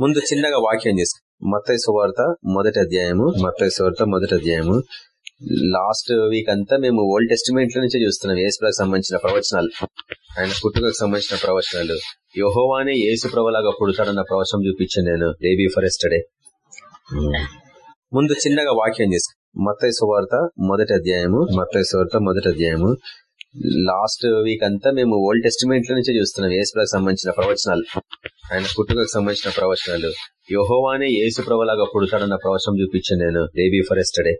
ముందు చిన్నగా వాక్యం చేసి. మత్తయి సువార్త మొదటి అధ్యాయము మత్తయి సువార్త మొదటి అధ్యాయము. లాస్ట్ వీక్ అంతా మేము ఓల్డ్ టెస్టిమెంట్ నుంచే చూస్తున్నాం. ఏసులకు సంబంధించిన ప్రవచనాలు. ఆయన పుట్టుకకు సంబంధించిన ప్రవచనాలు. యోహోవానే ఏసు ప్రభలాగా పుడతాడన్న ప్రవచనం చూపించాను నేను బేబీ ఫర్ ఎస్టడే ముందు చిన్నగా వాక్యం చేసి. మత్తయి సువార్త మొదటి అధ్యాయము మత్తయి సువార్త మొదటి అధ్యాయము. లాస్ట్ వీక్ అంతా మేము ఓల్డ్ టెస్టిమెంట్ నుంచే చూస్తున్నాం ఏసులకు సంబంధించిన ప్రవచనాలు. ఆయన పుట్టుకకు సంబంధించిన ప్రవచనాలు. యోహోవానే ఏసు ప్రభలాగా పుడతాడన్న ప్రవచనం చూపించాను నేను బేబీ ఫర్ ఎస్టడే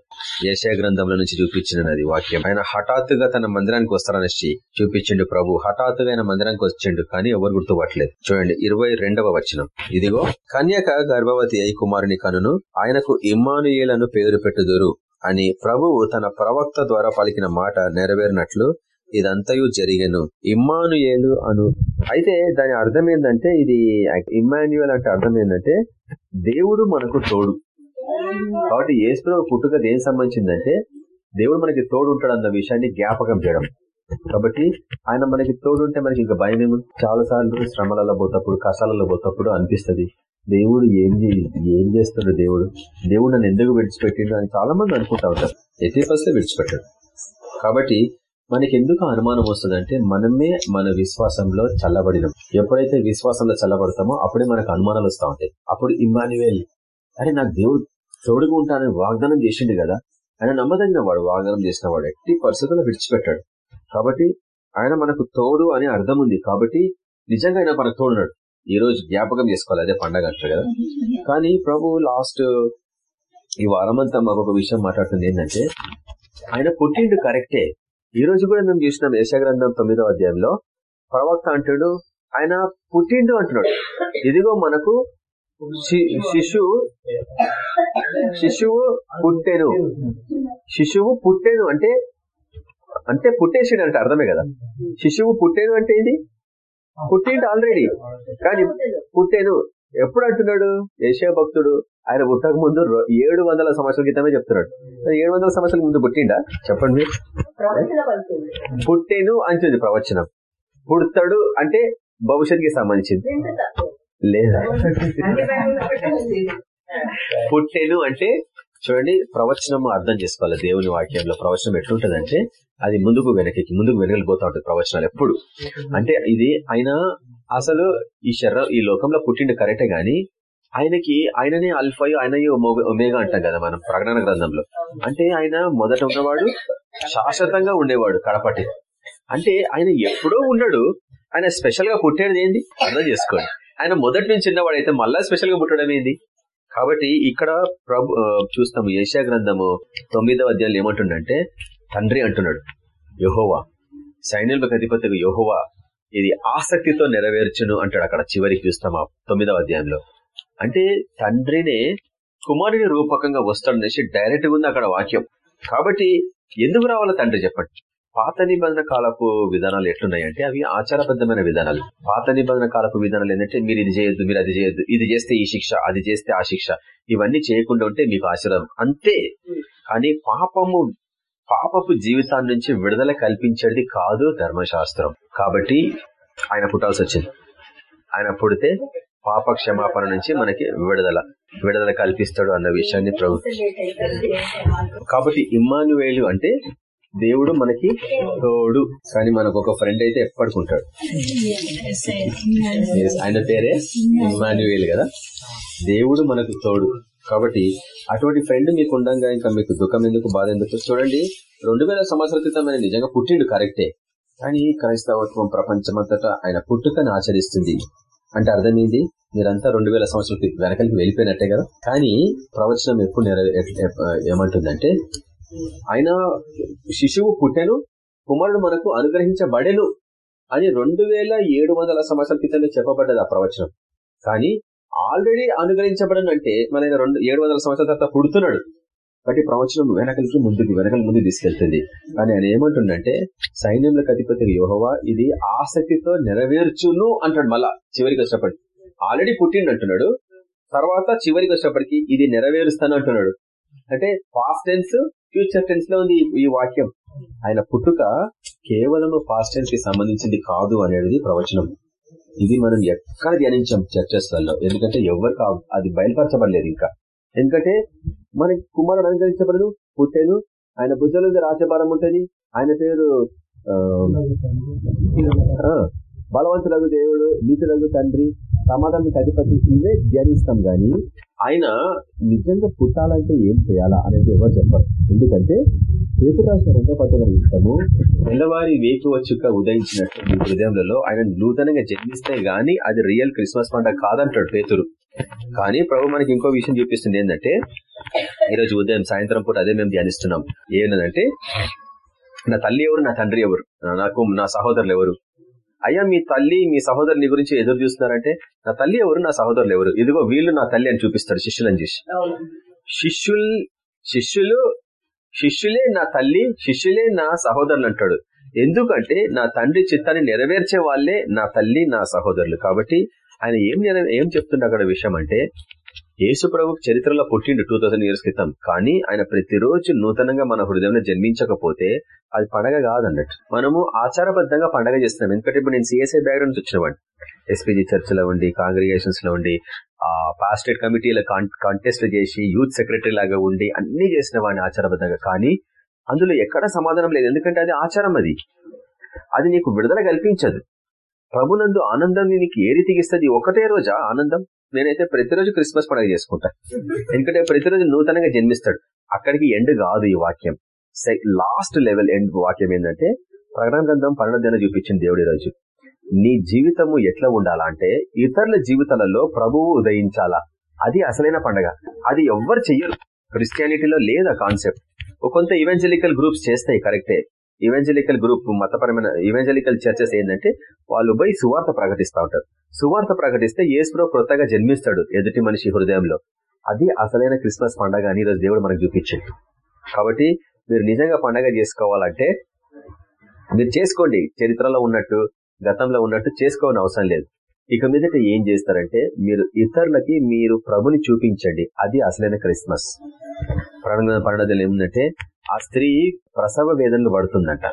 ఏషియా గ్రంథంలో నుంచి చూపించిన అది వాక్యం. ఆయన హఠాత్తుగా తన మందిరానికి వస్తారనేసి చూపించిండు ప్రభు. హఠాత్తుగా ఆయన మందిరానికి వచ్చిండు కానీ ఎవరు గుర్తుపట్టలేదు. చూడండి ఇరవై రెండవ వచనం. ఇదిగో కన్యక గర్భవతి అయి కుమారుని కనును ఆయనకు ఇమ్మానుయేలను పేరు పెట్టుదురు అని ప్రభువు తన ప్రవక్త ద్వారా పలికిన మాట నెరవేరినట్లు ఇదంతయు జరిగను. ఇమ్మానుయేలు అను అయితే దాని అర్థం ఏంటంటే ఇది ఇమ్మాన్యుయల్ అంటే అర్థం ఏంటంటే దేవుడు మనకు తోడు. కాబట్టి ఏసుప్రభు పుట్టుక దేనికి సంబంధించిందంటే దేవుడు మనకి తోడు ఉంటాడు అన్న విషయాన్ని జ్ఞాపకం చేయడం. కాబట్టి ఆయన మనకి తోడు ఉంటే మనకి ఇంకా భయం ఏముంది? చాలా సార్లు శ్రమలలో పోతప్పుడు కష్టాలలో పోతప్పుడు అనిపిస్తుంది. దేవుడు ఏం ఏం చేస్తాడు దేవుడు? దేవుడు నన్ను ఎందుకు విడిచిపెట్టిండు అని చాలా మంది అనుకుంటా ఉంటారు. ఎట్టి ఫస్ట్ విడిచిపెట్టాడు. కాబట్టి మనకి ఎందుకు అనుమానం వస్తుందంటే మనమే మన విశ్వాసంలో చల్లబడినాం. ఎప్పుడైతే విశ్వాసంలో చల్లబడతామో అప్పుడే మనకు అనుమానాలు వస్తూ ఉంటాయి. అప్పుడు ఇమ్మాన్యువేల్ అరే నాకు దేవుడు తోడుగా ఉంటానని వాగ్దానం చేసిండు కదా. ఆయన నమ్మదగిన వాడు వాగ్దానం చేసిన వాడు ఎట్టి పరిస్థితుల్లో విడిచిపెట్టాడు. కాబట్టి ఆయన మనకు తోడు అని అర్థం ఉంది కాబట్టి నిజంగా ఆయన మనకు తోడున్నాడు. ఈ రోజు జ్ఞాపకం చేసుకోవాలి. అదే పండగ అంటారు కదా. కానీ ప్రభు లాస్ట్ ఈ వారమంతా మాకు ఒక విషయం మాట్లాడుతుంది ఏంటంటే ఆయన పుట్టిండు కరెక్టే. ఈ రోజు కూడా మేము చూసినాం యశగ్రంథం తొమ్మిదవ అధ్యాయంలో ప్రవక్త అంటాడు ఆయన పుట్టిండు అంటున్నాడు. ఇదిగో మనకు శిశువు శిశువు పుట్టెను. శిశువు పుట్టెను అంటే అంటే పుట్టేసాడు అంటే అర్థమే కదా. శిశువు పుట్టేను అంటే ఇది పుట్టిండు ఆల్రెడీ కానీ పుట్టేను. ఎప్పుడు అంటున్నాడు ఏషియా భక్తుడు. ఆయన పుట్టక ముందు ఏడు వందల సంవత్సరాల క్రితమే చెప్తున్నాడు. ఏడు వందల సంవత్సరాల ముందు పుట్టిండా? చెప్పండి. పుట్టేను అంటుంది ప్రవచనం. పుడతాడు అంటే భవిష్యత్తుకి సంబంధించింది. లేదా? పుట్టెను అంటే చూడండి ప్రవచనం అర్థం చేసుకోవాలి. దేవుని వాక్యంలో ప్రవచనం ఎట్లుంటదంటే అది ముందుకు వెనక్కి ముందుకు వెనకలిపోతా ఉంటుంది ప్రవచనాలు ఎప్పుడు. అంటే ఇది ఆయన అసలు ఈ శరీరం ఈ లోకంలో పుట్టిండు కరెక్టే గాని ఆయనకి ఆయననే అల్ఫయో ఆయన ఒమేగా అంటాం కదా మనం ప్రకటన గ్రంథంలో. అంటే ఆయన మొదట ఉన్నవాడు శాశ్వతంగా ఉండేవాడు కడపటి. అంటే ఆయన ఎప్పుడో ఉన్నాడు ఆయన స్పెషల్గా పుట్టేది ఏంది? అర్థం చేసుకోండి. ఆయన మొదటి నుంచి చిన్నవాడు అయితే మళ్ళా స్పెషల్గా పుట్టడం ఏంది? కాబట్టి ఇక్కడ ప్రభు చూస్తాము ఏషియా గ్రంథము తొమ్మిదవ అధ్యాయులు ఏమంటుండంటే తండ్రి అంటున్నాడు యహోవా సైన్యులకు అధిపతిగా యహోవా ఇది ఆసక్తితో నెరవేర్చును అంటాడు అక్కడ చివరికి చూస్తాం ఆ తొమ్మిదవ అధ్యాయంలో. అంటే తండ్రినే కుమారుని రూపకంగా వస్తాడనేసి డైరెక్ట్ ఉంది అక్కడ వాక్యం. కాబట్టి ఎందుకు రావాలో తండ్రి చెప్పండి. పాత నిబంధన కాలపు విధానాలు ఎట్లున్నాయంటే అవి ఆచారబద్ధమైన విధానాలు. పాత నిబంధన కాలపు విధానాలు ఏంటంటే మీరు ఇది చేయొద్దు మీరు అది చేయొద్దు ఇది చేస్తే ఈ శిక్ష అది చేస్తే ఆ శిక్ష. ఇవన్నీ చేయకుండా ఉంటే మీకు ఆశీర్వాదం. అంతే. కానీ పాపము పాపపు జీవితాన్ని నుంచి విడుదల కల్పించేది కాదు ధర్మశాస్త్రం. కాబట్టి ఆయన పుట్టాల్సి వచ్చింది. ఆయన పుడితే పాప క్షమాపణ నుంచి మనకి విడుదల విడుదల కల్పిస్తాడు అన్న విషయాన్ని ప్రభు కాబట్టి ఇమ్మానువేలు అంటే దేవుడు మనకి తోడు. కానీ మనకు ఒక ఫ్రెండ్ అయితే ఎప్పటికుంటాడు ఆయన పేరే ఇమ్మాన్యువేల్ కదా? దేవుడు మనకు తోడు. కాబట్టి అటువంటి ఫ్రెండ్ మీకు ఉండగా ఇంకా మీకు దుఃఖం ఎందుకు బాధ ఎందుకు? చూడండి రెండు వేల సంవత్సరాల క్రితం ఆయన నిజంగా పుట్టిండు కరెక్టే. కానీ క్రైస్తవత్వం ప్రపంచమంతటా ఆయన పుట్టుకని ఆచరిస్తుంది. అంటే అర్థమైంది? మీరంతా రెండు వేల సంవత్సరాలకి వెనకలికి వెళ్ళిపోయినట్టే కదా? కానీ ప్రవచనం ఎప్పుడు ఏమంటుందంటే ఆయన శిశువు పుట్టెను కుమారుడు మనకు అనుగ్రహించబడెను అని రెండు వేల ఏడు వందల సంవత్సరాల క్రితమే చెప్పబడ్డది ఆ ప్రవచనం. కానీ ఆల్రెడీ అనుగ్రహించబడను అంటే మన రెండు ఏడు వందల సంవత్సరాల తర్వాత పుడుతున్నాడు. కాబట్టి ప్రవచనం వెనకలికి ముందుకు వెనకలి ముందు తీసుకెళ్తుంది. కానీ ఆయన ఏమంటుండంటే సైన్యంలో అధిపతి యోహవా ఇది ఆసక్తితో నెరవేర్చును అంటాడు మళ్ళా చివరికి వచ్చినప్పటికి. ఆల్రెడీ పుట్టిండు అంటున్నాడు. తర్వాత చివరికి వచ్చినప్పటికి ఇది నెరవేరుస్తాను అంటున్నాడు. అంటే పాస్ట్ టెన్స్ ఫ్యూచర్ టెన్స్లో ఉంది ఈ వాక్యం. ఆయన పుట్టుక కేవలం పాస్ట్ టెన్స్కి సంబంధించింది కాదు అనేది ప్రవచనం. ఇది మనం ఎక్కడ ధ్యానించాం చర్చస్లలో ఎందుకంటే ఎవరికి అది బయలుపరచబడలేదు ఇంకా. ఎందుకంటే మనకి కుమారుడు అలంకరించబడను పుట్టాను ఆయన భుజల రాజభారం ఉంటుంది ఆయన పేరు బలవంతులకు దేవుడు నీతులకు తండ్రి సమాధానం అధిపతి ఇవే ధ్యానిస్తాం కానీ ఆయన నిజంగా పుట్టాలంటే ఏం చేయాలా అనేది ఎవరు చెప్పరు. ఎందుకంటే పేతురాష్ట్ర రెండో పద్ధతి ఇస్తాము తెల్లవారి వేకు వచ్చుక ఉదయించినట్టు మీ హృదయంలో ఆయన నూతనంగా జన్మిస్తే గాని అది రియల్ క్రిస్మస్ పండుగ కాదంటాడు పేతురు. కానీ ప్రభు మనకి ఇంకో విషయం చూపిస్తుంది ఏంటంటే ఈరోజు ఉదయం సాయంత్రం పూట అదే మేము ధ్యానిస్తున్నాం. ఏంటంటే నా తల్లి ఎవరు నా తండ్రి ఎవరు నాకు నా సహోదరులు ఎవరు? అయ్యా మీ తల్లి మీ సహోదరుని గురించి ఎదురు చూస్తున్నారంటే నా తల్లి ఎవరు నా సహోదరులు ఎవరు? ఇదిగో వీళ్ళు నా తల్లి అని చూపిస్తాడు శిష్యులని చూసి శిష్యుల్ శిష్యులు శిష్యులే నా తల్లి శిష్యులే నా సహోదరులు అంటాడు. ఎందుకంటే నా తండ్రి చిత్తాన్ని నెరవేర్చే వాళ్ళే నా తల్లి నా సహోదరులు. కాబట్టి ఆయన ఏం ఏం చెప్తుండే అక్కడ విషయం అంటే యేసు ప్రభుకు చరిత్రలో పుట్టిండు టూ థౌసండ్ ఇయర్స్ క్రితం. కానీ ఆయన ప్రతిరోజు నూతనంగా మన హృదయంలో జన్మించకపోతే అది పండగ కాదన్నట్టు. మనము ఆచారబద్ధంగా పండగ చేస్తున్నాం. ఎందుకంటే ఇప్పుడు నేను సిఎస్ఐ బ్యాక్గ్రౌండ్ వచ్చినవాడిని. ఎస్పీజీ చర్చ్లో ఉండి కాంగ్రిగేషన్స్లో ఉండి ఆ పాస్టేట్ కమిటీల కాంటెస్ట్ చేసి యూత్ సెక్రటరీ లాగా ఉండి అన్ని చేసిన వాడిని ఆచారబద్ధంగా. కానీ అందులో ఎక్కడ సమాధానం లేదు. ఎందుకంటే అది ఆచారం అది. అది నీకు విడుదల కల్పించదు. ప్రభునందు ఆనందం నీకు ఏ రీతికి ఇస్తుంది? ఒకటే రోజా ఆనందం? నేనైతే ప్రతిరోజు క్రిస్మస్ పండుగ చేసుకుంటా. ఎందుకంటే ప్రతిరోజు నూతనంగా జన్మిస్తాడు. అక్కడికి ఎండ్ కాదు ఈ వాక్యం. లాస్ట్ లెవెల్ ఎండ్ వాక్యం ఏంటంటే ప్రకటన గ్రంథం పన్నెండు చూపించింది దేవుడి రోజు నీ జీవితము ఎట్లా ఉండాలా అంటే ఇతరుల జీవితాలలో ప్రభువు ఉదయించాలా? అది అసలైన పండగ. అది ఎవ్వరు చెయ్యరు. క్రిస్టియానిటీలో లేదా కాన్సెప్ట్. కొంత ఈవెంజలికల్ గ్రూప్స్ చేస్తాయి కరెక్టే. ఈవెంజలికల్ గ్రూప్ మతపరమైన ఈవెంజలికల్ చర్చెస్ ఏంటంటే వాళ్ళు పోయి సువార్త ప్రకటిస్తూ ఉంటారు. సువార్త ప్రకటిస్తే ఏసులో కొత్తగా జన్మిస్తాడు ఎదుటి మనిషి హృదయంలో. అది అసలైన క్రిస్మస్ పండగ అని ఈరోజు దేవుడు మనకు చూపించింది కాబట్టి మీరు నిజంగా పండగ చేసుకోవాలంటే మీరు చేసుకోండి. చరిత్రలో ఉన్నట్టు గతంలో ఉన్నట్టు చేసుకోవని అవసరం లేదు. ఇక మీదట ఏం చేస్తారంటే మీరు ఇతరులకి మీరు ప్రభుని చూపించండి. అది అసలైన క్రిస్మస్. ప్రాణ పండుగలు ఏమిటంటే ఆ స్త్రీ ప్రసవ వేదనలు పడుతుందంట.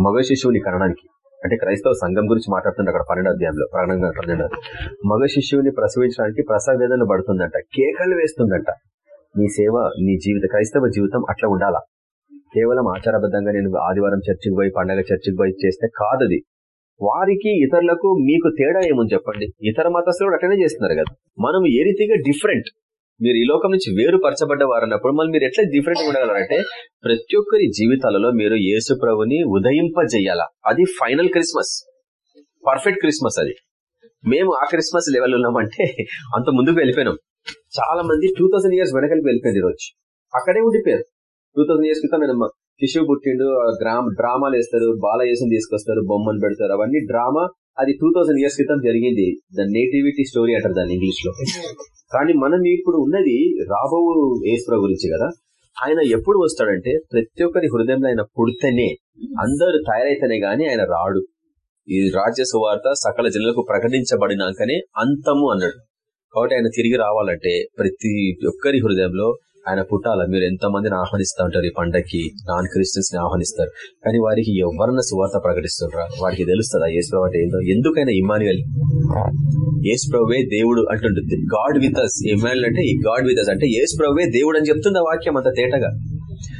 మగ శిశువుని కనడానికి. అంటే క్రైస్తవ సంఘం గురించి మాట్లాడుతుంది అక్కడ పన్నెండు అధ్యాయంలో ప్రాణంగా పన్నెండు. మగ శిశువుని ప్రసవించడానికి ప్రసవ వేదనలు పడుతుందంట. కేకలు వేస్తుందంట. నీ సేవ నీ జీవిత క్రైస్తవ జీవితం అట్లా ఉండాలా? కేవలం ఆచారబద్ధంగా నేను ఆదివారం చర్చికి పోయి పండగ చర్చికి పోయి చేస్తే కాదది. వారికి ఇతరులకు మీకు తేడా ఏముంది చెప్పండి. ఇతర మతస్థులు అట్లనే చేస్తున్నారు కదా. మనం ఏ రీతిగా డిఫరెంట్ మీరు ఈ లోకం నుంచి వేరుపరచబడ్డ వారన్నప్పుడు మళ్ళీ మీరు ఎట్లా డిఫరెంట్ ఉండగలరంటే ప్రతి ఒక్కరి జీవితాలలో మీరు యేసు ప్రభుని ఉదయింపజేయాలా. అది ఫైనల్ క్రిస్మస్ పర్ఫెక్ట్ క్రిస్మస్ అది. మేము ఆ క్రిస్మస్ లెవెల్ ఉన్నామంటే అంత ముందుకు వెళ్ళిపోయినాం. చాలా మంది టూ ఇయర్స్ వెనకలికి వెళ్ళిపోయింది ఈరోజు. అక్కడే ఉండిపోయారు. టూ థౌసండ్ ఇయర్స్ క్రితం నేను శిశువు పుట్టిండు గ్రామ డ్రామాలు వేస్తారు బాలయేసుని తీసుకొస్తారు బొమ్మను పెడతారు అవన్నీ డ్రామా. అది టూ ఇయర్స్ క్రితం జరిగింది. ద నేటివిటీ స్టోరీ అంటారు దాన్ని ఇంగ్లీష్లో. కానీ మనం ఇప్పుడు ఉన్నది రాబో ఏసుప్ర గురించి కదా. ఆయన ఎప్పుడు వస్తాడంటే ప్రతి ఒక్కరి హృదయంలో ఆయన పుడితేనే అందరు తయారైతేనే గాని ఆయన రాడు. ఈ రాజ్య సువార్త సకల జనులకు ప్రకటించబడినాకనే అంతము అన్నాడు. కాబట్టి ఆయన తిరిగి రావాలంటే ప్రతి ఒక్కరి హృదయంలో ఆయన పుట్టాల మీరు ఎంతో మందిని ఆహ్వానిస్తూ ఉంటారు ఈ పండగకి నాన్ క్రిస్టియన్స్ని ఆహ్వానిస్తారు. కానీ వారికి ఎవరన్నా సువార్త ప్రకటిస్తుంటారా వారికి తెలుస్తుందా యేసు అంటే ఏందో? ఎందుకైనా ఇమానుయల్ యేసు ప్రభువే దేవుడు అంటుంటుంది. గాడ్ విత్ అస్ ఇమానుయల్ అంటే ఈ గాడ్ విత్ అస్ అంటే యేసు ప్రభువే దేవుడు అని చెప్తుంది వాక్యం అంత తేటగా?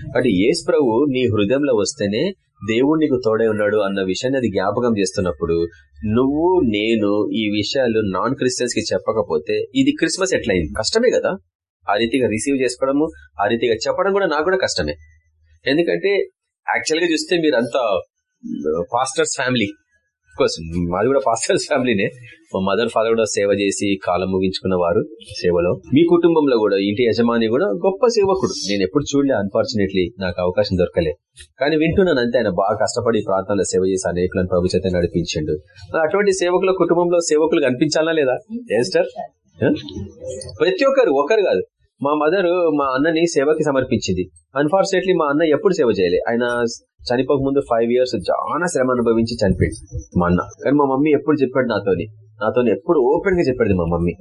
కాబట్టి యేసు ప్రభు నీ హృదయంలో వస్తేనే దేవుడు నీకు తోడే ఉన్నాడు అన్న విషయాన్ని అది జ్ఞాపకం చేస్తున్నప్పుడు నువ్వు నేను ఈ విషయాలు నాన్ క్రిస్టియన్స్కి చెప్పకపోతే ఇది క్రిస్మస్ ఎట్లయింది? కష్టమే కదా? ఆ రీతిగా రిసీవ్ చేసుకోవడము ఆ రీతిగా చెప్పడం కూడా నాకు కూడా కష్టమే. ఎందుకంటే యాక్చువల్గా చూస్తే మీరంతా పాస్టర్స్ ఫ్యామిలీ కోర్స్ మాది కూడా పాస్టర్స్ ఫ్యామిలీనే మా మదర్ ఫాదర్ కూడా సేవ చేసి కాలం ముగించుకున్న వారు సేవలో. మీ కుటుంబంలో కూడా ఇంటి యజమాని కూడా గొప్ప సేవకుడు. నేను ఎప్పుడు చూడలే అన్ఫార్చునేట్లీ నాకు అవకాశం దొరకలే. కానీ వింటున్నాను అంతే ఆయన బాగా కష్టపడి ప్రాంతాల్లో సేవ చేసి అనేకులను ప్రభుత్వం నడిపించిండు. అటువంటి సేవకుల కుటుంబంలో సేవకులు కనిపించాలా లేదా? ఏస్టర్ ప్రతి ఒక్కరు ఒకరు కాదు. మా మదర్ మా అన్నని సేవకి సమర్పించింది. అన్ఫార్చునేట్లీ మా అన్న ఎప్పుడు సేవ చేయలే. ఆయన చనిపోక ముందు ఫైవ్ ఇయర్స్ చాలా శ్రమ అనుభవించి చనిపోయింది మా అన్న. కానీ మా మమ్మీ ఎప్పుడు చెప్పాడు నాతోని. నాతో ఎప్పుడు ఓపెన్గా చెప్పాడు మా మమ్మీ.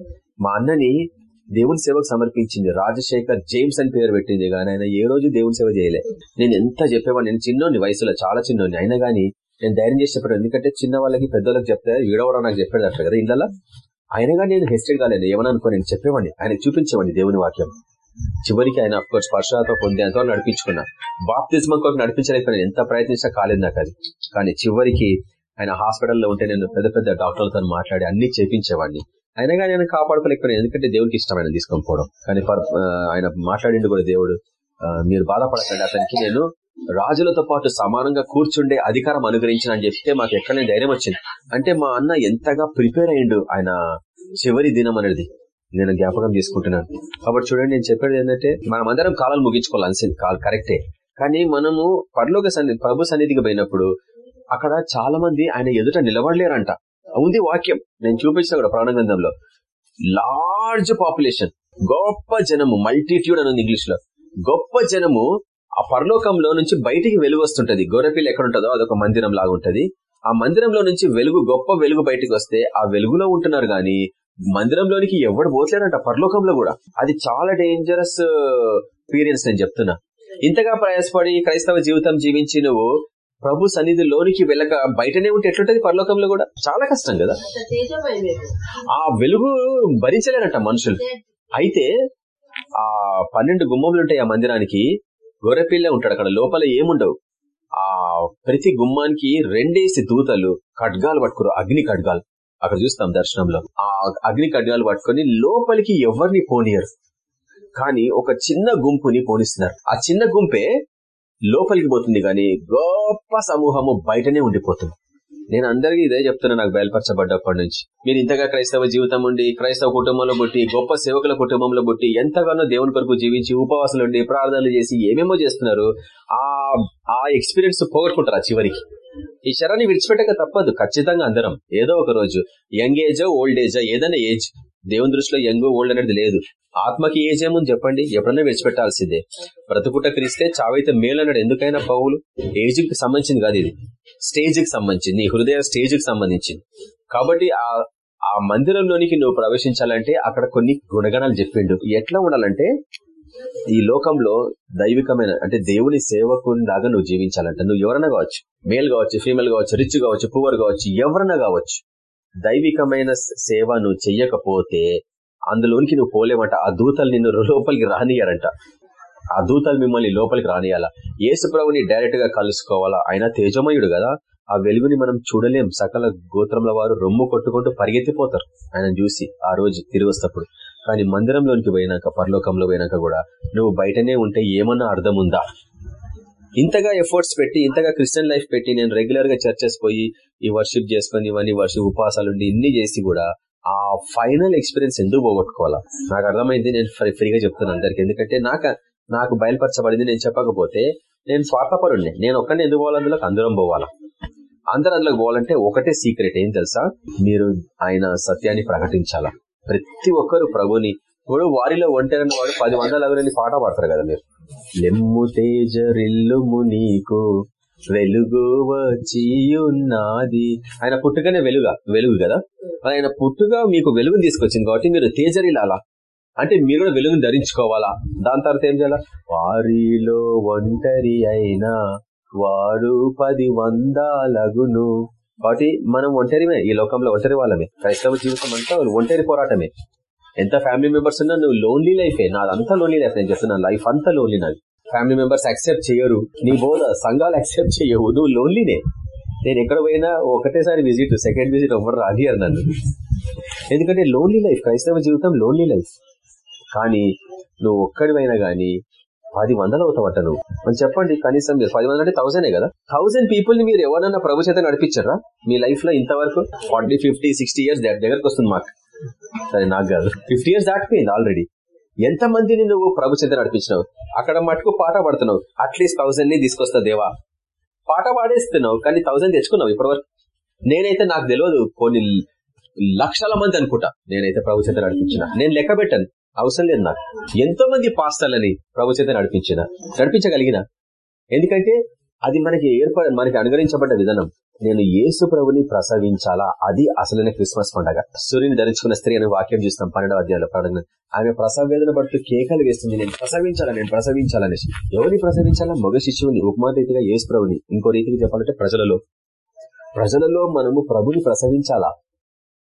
మా అన్నని దేవుని సేవకు సమర్పించింది. రాజశేఖర్ జేమ్స్ అని పేరు పెట్టింది. కానీ ఆయన ఏ రోజు దేవుని సేవ చేయలే. నేను ఎంత చెప్పేవాడు నేను చిన్నోని వయసులో చాలా చిన్నోని అయినా గానీ నేను ధైర్యం చేసి చెప్పాను ఎందుకంటే చిన్న వాళ్ళకి పెద్దవాళ్ళకి చెప్తే ఈడవడం నాకు చెప్పాడు అంటారు కదా ఇళ్ళ ఆయనగా నేను హెస్టెడ్ కాలేదు. ఏమని నేను చెప్పేవాడిని. ఆయన చూపించేవాడిని దేవుని వాక్యం. చివరికి ఆయన అఫ్కోర్స్ పశ్చాత్త పొందేంత నడిపించుకున్నా. బాప్తిజం కొరకు నడిపించలేకపోయినా ఎంత ప్రయత్నించినా కాలేదు నాకు అది. కానీ చివరికి ఆయన హాస్పిటల్లో ఉంటే నేను పెద్ద పెద్ద డాక్టర్లతో మాట్లాడి అన్ని చేపించేవాడిని. అయినగా నేను కాపాడుకోలేకపోయినా. ఎందుకంటే దేవుడికి ఇష్టం ఆయన తీసుకొని పోవడం. కానీ ఆయన మాట్లాడిండు కూడా దేవుడు. మీరు బాధపడకండి. అతనికి నేను రాజులతో పాటు సమానంగా కూర్చుండే అధికారం అనుగ్రహించిన అని చెప్తే మాకు ఎక్కడనే ధైర్యం వచ్చింది. అంటే మా అన్న ఎంతగా ప్రిపేర్ అయ్యిండు ఆయన చివరి దినం అనేది. నేను జ్ఞాపకం తీసుకుంటున్నాను కాబట్టి చూడండి నేను చెప్పేది ఏంటంటే మనం అందరం కాలాలు ముగించుకోవాలి కాల్ కరెక్టే. కానీ మనము పరలోక సన్ని ప్రభు సన్నిధికి పోయినప్పుడు అక్కడ చాలా మంది ఆయన ఎదుట నిలబడలేరంట. ఉంది వాక్యం. నేను చూపించిన కూడా ప్రాణగంధంలో లార్జ్ పాపులేషన్ గొప్ప జనము మల్టీట్యూడ్ అని ఇంగ్లీష్లో గొప్ప జనము ఆ పరలోకంలో నుంచి బయటికి వెలుగు వస్తుంటది. గొర్రెపిల్లి ఎక్కడ ఉంటుందో అదొక మందిరం లాగా ఉంటది ఆ మందిరంలో నుంచి వెలుగు గొప్ప వెలుగు బయటకు వస్తే ఆ వెలుగులో ఉంటున్నారు గాని మందిరంలోనికి ఎవడు పోతలేడంట పరలోకంలో కూడా. అది చాలా డేంజరస్ ఎక్స్పీరియన్స్ నేను చెప్తున్నా. ఇంతగా ప్రయాసపడి క్రైస్తవ జీవితం జీవించి నువ్వు ప్రభు సన్నిధిలోనికి వెళ్ళక బయటనే ఉంటే ఎట్లుంటది పరలోకంలో కూడా? చాలా కష్టం కదా. ఆ వెలుగు భరించలేనట మనుషులు. అయితే ఆ పన్నెండు గుమ్మములు ఉంటాయి ఆ మందిరానికి. గొర్రెపిల్ల ఉంటాడు అక్కడ. లోపల ఏముండవు. ఆ ప్రతి గుమ్మానికి రెండేసి దూతలు ఖడ్గాలు పట్టుకురు. అగ్ని ఖడ్గాలు. అక్కడ చూస్తాం దర్శనంలో. ఆ అగ్ని ఖడ్గాలు పట్టుకుని లోపలికి ఎవరిని పోనీయరు. కానీ ఒక చిన్న గుంపుని పోనిస్తున్నారు. ఆ చిన్న గుంపే లోపలికి పోతుంది కానీ గొప్ప సమూహము బయటనే ఉండిపోతుంది. నేను అందరికీ ఇదే చెప్తున్నా నాకు బయలుపరచబడ్డప్పటి నుంచి. మీరు ఇంతగా క్రైస్తవ జీవితం ఉండి క్రైస్తవ కుటుంబంలో పుట్టి గొప్ప సేవకుల కుటుంబంలో పుట్టి ఎంతగానో దేవుని కొరకు జీవించి ఉపవాసాలు ఉండి ప్రార్థనలు చేసి ఏమేమో చేస్తున్నారు ఆ ఆ ఎక్స్పీరియన్స్ పోగొట్టుకుంటారు చివరికి. ఈ శరాన్ని విడిచిపెట్టక తప్పదు ఖచ్చితంగా అందరం. ఏదో ఒక రోజు. యంగ్ ఏజ్ ఓల్డ్ ఏజ్ ఏదైనా ఏజ్. దేవుని దృష్టిలో యంగ్ ఓల్డ్ అనేది లేదు. ఆత్మకి ఏజ్ ఏముంది చెప్పండి? ఎప్పుడన్నా విడిచిపెట్టాల్సిందే. బ్రతుకుట క్రిస్తే చావైతే మేలు అన్నాడు ఎందుకైనా పౌలు? ఏజ్కి సంబంధించింది కాదు ఇది. స్టేజ్కి సంబంధించింది. నీ హృదయ స్టేజ్కి సంబంధించింది. కాబట్టి ఆ ఆ మందిరంలోనికి నువ్వు ప్రవేశించాలంటే అక్కడ కొన్ని గుణగణాలు చెప్పిండు. ఎట్లా ఉండాలంటే ఈ లోకంలో దైవికమైన అంటే దేవుని లాగా నువ్వు జీవించాలంట నువ్వు ఎవరైనా కావచ్చు మేల్ కావచ్చు ఫీమేల్ కావచ్చు రిచ్ కావచ్చు పువర్ కావచ్చు ఎవరన్నా కావచ్చు దైవికమైన సేవ నువ్వు చెయ్యకపోతే అందులోనికి నువ్వు పోలేవంట. ఆ దూతలు నిన్ను లోపలికి రానియారంట ఆ దూతలు మిమ్మల్ని లోపలికి రానియాలా యేసు ప్రభుని డైరెక్ట్గా కలుసుకోవాలా? ఆయన తేజమయుడు కదా. ఆ వెలుగుని మనం చూడలేం. సకల గోత్రంలో వారు రొమ్ము కొట్టుకుంటూ పరిగెత్తిపోతారు. ఆయన చూసి ఆ రోజు తిరిగి వస్తప్పుడు. కానీ మందిరంలోనికి పోయినాక పరలోకంలో పోయినాక కూడా నువ్వు బయటనే ఉంటే ఏమన్నా అర్థం ఉందా ఇంతగా ఎఫర్ట్స్ పెట్టి ఇంతగా క్రిస్టియన్ లైఫ్ పెట్టి నేను రెగ్యులర్గా చర్చెస్ పోయి ఈ వర్షిప్ చేసుకుని ఇవన్నీ వర్షిప్ ఉపాసాలు ఉండి ఇన్ని చేసి కూడా ఆ ఫైనల్ ఎక్స్పీరియన్స్ ఎందుకు పోగొట్టుకోవాలా? నాకు అర్థమైంది నేను ఫ్రీగా చెప్తున్నాను అందరికి. ఎందుకంటే నాకు నాకు బయలుపరచబడింది నేను చెప్పకపోతే నేను స్వార్థపరుణ్ణి. నేను ఒక్కనే ఎందుకు పోవాలి అందులోకి? అందరం పోవాలా. అందరూ అందులోకి పోవాలంటే ఒకటే సీక్రెట్ ఏం తెలుసా? మీరు ఆయన సత్యాన్ని ప్రకటించాలా. ప్రతి ఒక్కరు ప్రభుని ఇప్పుడు వారిలో ఒంటరిని వాడు పది వందల అగులని పాట పాడతారు కదా మీరు. లెమ్ము తేజరిల్లుము నీకు. వెలుగు వచ్చియున్నది. ఆయన పుట్టుకనే వెలుగ వెలుగు కదా? ఆయన పుట్టుగా మీకు వెలుగుని తీసుకొచ్చింది కాబట్టి మీరు తేజరిలాలా అంటే మీరు కూడా వెలుగుని ధరించుకోవాలా? దాని తర్వాత ఏం చేయాలా? వారిలో ఒంటరి అయినా వాడు పది వందలగును. కాబట్టి మనం ఒంటరిమే ఈ లోకంలో ఒంటరి వాళ్ళమే. క్రైస్తవ జీవితం అంతా ఒంటరి పోరాటమే. ఎంత ఫ్యామిలీ మెంబర్స్ ఉన్నా నువ్వు లోన్లీ లైఫే నాదంతా లోన్లీ లైఫ్ నేను చెప్తున్నా లైఫ్ అంతా లోన్లీ నాది. ఫ్యామిలీ మెంబర్స్ యాక్సెప్ట్ చేయరు. నీ బోధ సంఘాలు యాక్సెప్ట్ చేయవు. నువ్వు లోన్లీనే నేను ఎక్కడ పోయినా ఒకటేసారి విజిట్ సెకండ్ విజిట్ ఎవరు రానియరు నన్ను. ఎందుకంటే లోన్లీ లైఫ్ క్రైస్తవ జీవితం లోన్లీ లైఫ్ కానీ నువ్వు ఒక్కడివైనా గానీ పది వందలు అవుతావట నువ్వు. అని చెప్పండి కనీసం మీరు పది వందలు అంటే థౌసండే కదా? థౌసండ్ పీపుల్ని మీరు ఎవరన్నా ప్రభు చేత నడిపించారా? మీ లైఫ్లో ఇంతవరకు? ఫార్టీ ఫిఫ్టీ సిక్స్టీ ఇయర్స్ దగ్గరకు వస్తుంది మాకు. సరే నాకు కాదు. ఫిఫ్టీ ఇయర్స్ దాటిపోయింది ఆల్రెడీ ఎంత మందిని నువ్వు ప్రభు చెంత నడిపించినావు? అక్కడ మటుకు పాట పాడుతున్నావు. అట్లీస్ట్ థౌసండ్ని తీసుకొస్తా దేవా. పాట పాడేస్తున్నావు కానీ థౌసండ్ తెచ్చుకున్నావు ఇప్పటివరకు. నేనైతే నాకు తెలియదు కొన్ని లక్షల మంది అనుకుంటా నేనైతే ప్రభు చేత నడిపించిన. నేను లెక్క పెట్టాను అవసరం లేదు నాకు. ఎంతో మంది పాస్తాలని ప్రభు చేత నడిపించిన నడిపించగలిగిన. ఎందుకంటే అది మనకి ఏర్పడ మనకి అనుగరించబడ్డ విధానం. నేను యేసు ప్రభుని ప్రసవించాలా? అది అసలైన క్రిస్మస్ పండగ. సూర్యుని ధరించుకున్న స్త్రీ అని వాక్యం చూస్తాం పన్నెండవ అధ్యాయంలో ప్రారంభం ఆమె ప్రసవ వేదన పడుతూ కేకలు వేస్తుంది. నేను ప్రసవించాలా? నేను ప్రసవించాలనేసి. ఎవరిని ప్రసవించాలా? మగ శిశువుని ఉపమా రీతిగా యేసు ప్రభుని. ఇంకో రీతిగా చెప్పాలంటే ప్రజలలో. ప్రజలలో మనము ప్రభుని ప్రసవించాలా?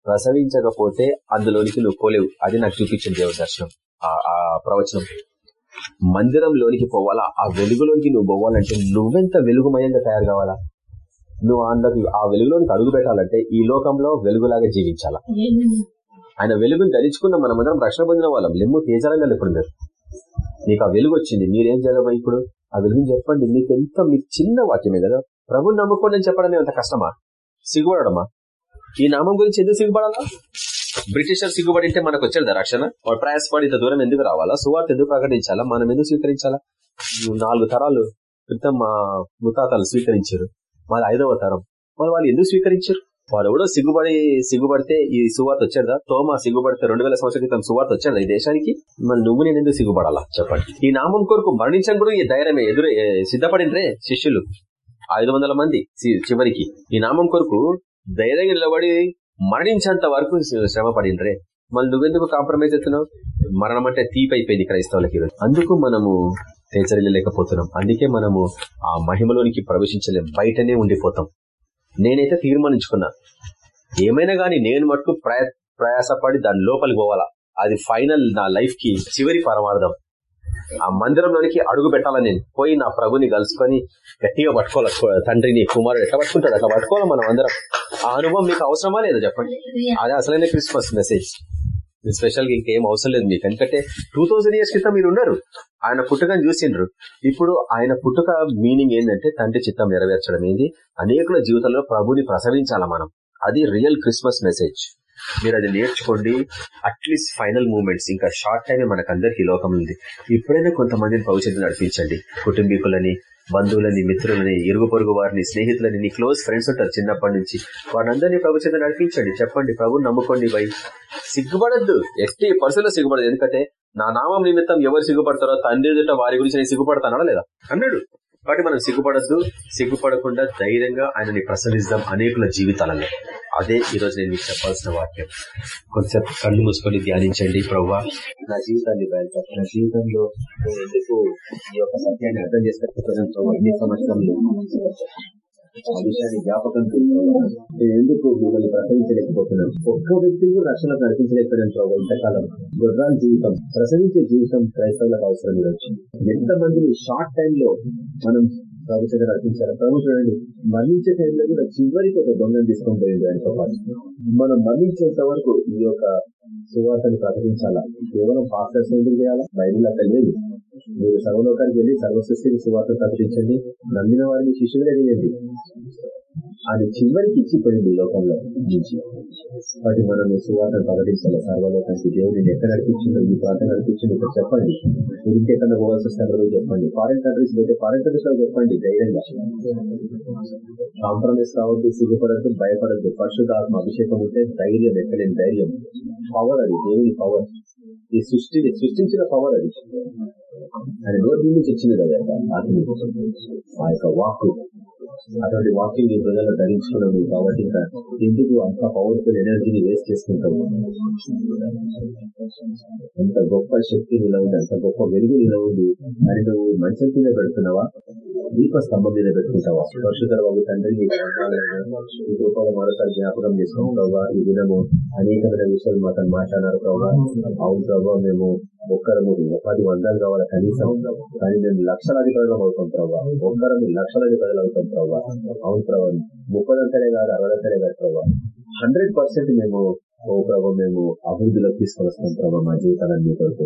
ప్రసవించకపోతే అందులోనికి నువ్వు పోలేవు. అది నాకు చూపించింది దేవ దర్శనం. ఆ ప్రవచనం. మందిరంలోనికి పోవాలా? ఆ వెలుగులోనికి నువ్వు పోవాలంటే నువ్వెంత వెలుగుమయంగా తయారు కావాలా? నువ్వు అందులోకి ఆ వెలుగులోనికి అడుగు పెట్టాలంటే ఈ లోకంలో వెలుగులాగా జీవించాలా? ఆయన వెలుగుని ధరించుకున్న మనమందరం రక్షణ పొందిన వాళ్ళం. లెమ్ము తేజాలంగా ఇప్పుడు మీరు మీకు ఆ వెలుగు వచ్చింది. మీరేం చేయాలి ఇప్పుడు? ఆ వెలుగుని చెప్పండి. మీకు ఎంత మీకు చిన్న వాక్యమే కదా? ప్రభుని నమ్ముకోండి అని చెప్పడమే అంత కష్టమా? సిగ్గుపడమా ఈ నామం గురించి ఎందుకు సిగ్గుపడాలా? బ్రిటిషర్ సిగ్గుపడింటే మనకు వచ్చేది రక్షణ? వాడు ప్రయాసపడి ఇంత దూరం ఎందుకు రావాలా? సువార్త ఎందుకు ప్రకటించాలా? మనం ఎందుకు స్వీకరించాలా? నాలుగు తరాలు క్రితం మా ముతాతలు స్వీకరించారు. మరి ఐదవ తరం. మరి వాళ్ళు ఎందుకు స్వీకరించారు? వాడు ఎవడో సిగ్గుపడి సిగ్గుపడితే ఈ సువార్త వచ్చేదా తోమా సిగ్గుపడితే రెండు వేల సంవత్సరాల క్రితం సువార్త వచ్చేదా ఈ దేశానికి. మరి నువ్వు నేను ఎందుకు సిగ్గుపడాలా? చెప్పండి. ఈ నామం కొరకు మరణించడం కూడా ఈ ధైర్యమే. ఎదురు సిద్ధపడినరే శిష్యులు. ఐదు మంది చివరికి. ఈ నామం కొరకు ధైర్యంగా నిలబడి మరణించేంత వరకు శ్రమ పడినరే మళ్ళీ నువ్వెందుకు కాంప్రమైజ్ అవుతున్నావు మరణం అంటే తీపి అయిపోయింది క్రైస్తవులకి అందుకు మనము లేకపోతున్నాం. అందుకే మనము ఆ మహిమలోనికి ప్రవేశించలేం. బయటనే ఉండిపోతాం. నేనైతే తీర్మానించుకున్నా. ఏమైనా గాని నేను మటుకు ప్రయాసపడి దాని లోపలికి పోవాలా? అది ఫైనల్ నా లైఫ్కి చివరి పరమార్థం. ఆ మందిరంలోనికి అడుగు పెట్టాలని నేను పోయి నా ప్రభుని కలుసుకొని గట్టిగా పట్టుకోవాలి. తండ్రిని కుమారుడు ఎట్లా పట్టుకుంటాడు? అట్లా పట్టుకోవాలి మనం అందరం. ఆ అనుభవం మీకు అవసరమా లేదా చెప్పండి? అదే అసలైన క్రిస్మస్ మెసేజ్. స్పెషల్గా ఇంకేం అవసరం లేదు మీకు. ఎందుకంటే టూ థౌసండ్ ఇయర్స్ క్రితం మీరు ఉన్నారు. ఆయన పుట్టుకని చూసిండ్రు. ఇప్పుడు ఆయన పుట్టుక మీనింగ్ ఏంటంటే తండ్రి చిత్తం నెరవేర్చడం ఏంది? అనేకుల జీవితంలో ప్రభుని ప్రసవించాల మనం? అది రియల్ క్రిస్మస్ మెసేజ్. మీరు అది నేర్చుకోండి అట్లీస్ట్ ఫైనల్ మూమెంట్స్ ఇంకా షార్ట్ టైమే మనకందరికి లోకం ఉంది. ఇప్పుడైనా కొంతమందిని భవిష్యత్తు నడిపించండి. కుటుంబీకులని బంధువులని మిత్రులని ఇరుగు పొరుగు వారిని స్నేహితులని నీ క్లోజ్ ఫ్రెండ్స్ ఉంటారు చిన్నప్పటి నుంచి. వారందరినీ ప్రభుత్వం నడిపించండి. చెప్పండి ప్రభు నమ్ముకోండి బై సిగ్గుపడద్దు. ఎస్టీ పరిస్థితుల్లో సిగ్గుపడదు ఎందుకంటే నా నామం నిమిత్తం ఎవరు సిగ్గుపడతారో తండ్రి వారి గురించి నేను సిగ్గుపడతానా లేదా? అన్నాడు కాబట్టి మనం సిగ్గుపడద్దు. సిగ్గుపడకుండా ధైర్యంగా ఆయనని ప్రసవిద్దాం అనేకుల జీవితాలలో. అదే ఈ రోజు నేను మీకు చెప్పాల్సిన వాక్యం. కొంచెం కళ్ళు మూసుకొని ధ్యానించండి ప్రవ్వా. నా జీవితాన్ని బయలుపరచు. నా జీవితంలో ఎందుకు ఈ యొక్క సత్యాన్ని అర్థం చేసుకోకపోతున్నాను ఎన్ని సంవత్సరంలో విషయాన్ని జ్ఞాపకం ఎందుకు మిమ్మల్ని ప్రసవించలేకపోతున్నాం ఒక్క వ్యక్తిని రక్షణ నడిపించలేకపోయినాను ప్రభావ ఇంతకాలం గుర్రాల జీవితం ప్రసవించే జీవితం క్రైస్తవులకు అవసరం ఈరోజు ఎంత మందిని షార్ట్ టైం లో మనం ప్రభు రచించారు? నడిపించారు ప్రభు చూడండి మరణించే టైంలో కూడా చివరికి ఒక దొంగను తీసుకొని పోయింది ఆయనతో పాటు. మనం మరణించేంత వరకు ఈ యొక్క సువార్తను ప్రకటించాలా? కేవలం పాస్టర్స్ ఎందుకు చేయాలా? బైబుల్ అక్కడ లేదు. సర్వలోకానికి వెళ్ళి సర్వసృష్టికి సువార్త ప్రకటించండి. నమ్మిన వారిని శిష్యులే వేయండి అది చివరికి ఇచ్చిపోయింది లోకంలో నుంచి. వాటి మనం సువార్తను ప్రకటించాలి? సర్వలోకానికి దేవుడిని ఎక్కడ నడిపించిందో ఈ ప్రాంతం నడిపించిందో ఇక్కడ చెప్పండి. మీరు ఇంకెక్కడ పోవాల్సి వస్తే చెప్పండి. ఫారిన్ కంట్రీస్ పోతే ఫారిన్ కంట్రీస్లో చెప్పండి ధైర్యంగా. కాంప్రమైజ్ కావద్దు సిగ్గుపడద్దు భయపడద్దు. పరిశుధాత్మ అభిషేకం ఉంటే ధైర్యం ఎక్కలేని ధైర్యం. పవర్ అది దేవుని పవర్ ఈ సృష్టిని సృష్టించిన పవర్ అది. 아 니, 그걸 힘든 제 친해져야 약간 아침에 벗어나고 있어 요. 아, 그러니까 와 크. అటువంటి వాకింగ్ మీ ప్రజల్లో ధరించుకున్నావు కాబట్టి ఇంకా ఎందుకు అంత పవర్ఫుల్ ఎనర్జీని వేస్ట్ చేసుకుంటావు అంత గొప్ప శక్తి నిల ఉంది అంత గొప్ప వెలుగు నిల ఉంది. అని నువ్వు మంచం కింద పెడుతున్నావా? దీప స్తంభం మీద పెట్టుకుంటావా? పరిశుధర బాబు తండ్రి ఈ రూపంలో మరోసారి జ్ఞాపకం చేసుకుంటావా ఈ దినము అనేకమైన విషయాలు మాతో మాట్లాడారు ప్రభావ అవును ప్రభావ మేము ఒక్కరము పది వందలు కావాలి కనీసం? కానీ మేము లక్షలాది ప్రజలు అవుతాం ప్రభావ ఒక్కరము లక్షలాది ప్రజలు అవుతాం ప్రభావ అవును ప్రభావ ముప్పదంతలే కాదు అరవదంతలే కాదు ప్రభావ హండ్రెడ్ పర్సెంట్ మేము ఓ ప్రభావ మేము అభివృద్ధిలోకి తీసుకొస్తాం ప్రభావ మా జీవితాలను మీ కొరకు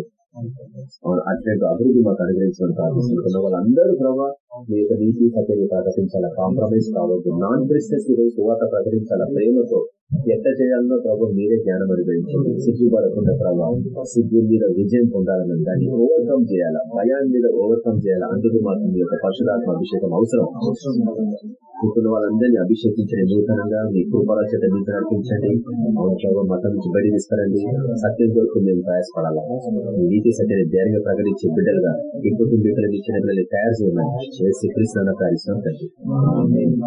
అటువంటి అభివృద్ధి మాకు అనుగ్రహించడం ప్రార్థిస్తున్నాం. వాళ్ళందరూ ప్రభావ మీ యొక్క నీతి సత్యాన్ని ప్రకటించాలా కాంప్రమైజ్ కావద్దు. నాన్ క్రిస్టియన్స్ ఈరోజు సువాత ప్రకటించాలా ప్రేమతో ఎట్లా చేయాలనో ప్రభావ మీరే జ్ఞానం అనుగ్రహించండి సిగ్గుపడకుండా ప్రభావం సిగ్గు మీద విజయం పొందాలని దాన్ని ఓవర్కమ్ చేయాలా? భయాన్ని మీద ఓవర్కమ్ చేయాలా? అందుకు మాకు మీ యొక్క పరశురాత్మ అభిషేకం అవసరం. ఇప్పుడు వాళ్ళందరినీ అభిషేకించండి. నూతనంగా మీ కృపల చేత మీకు నడిపించండి. అవును ప్రభావ మతం నుంచి బయట తీసుకురండి. సత్యం కొరకు మేము ప్రయాసపడాలా? నీతి సత్యాన్ని ధైర్యంగా ప్రకటించే బిడ్డలుగా ఈ కుటుంబీకులను ఇచ్చిన బిడ్డలు తయారు చేయమని చేసి కృష్ణ తండ్రి.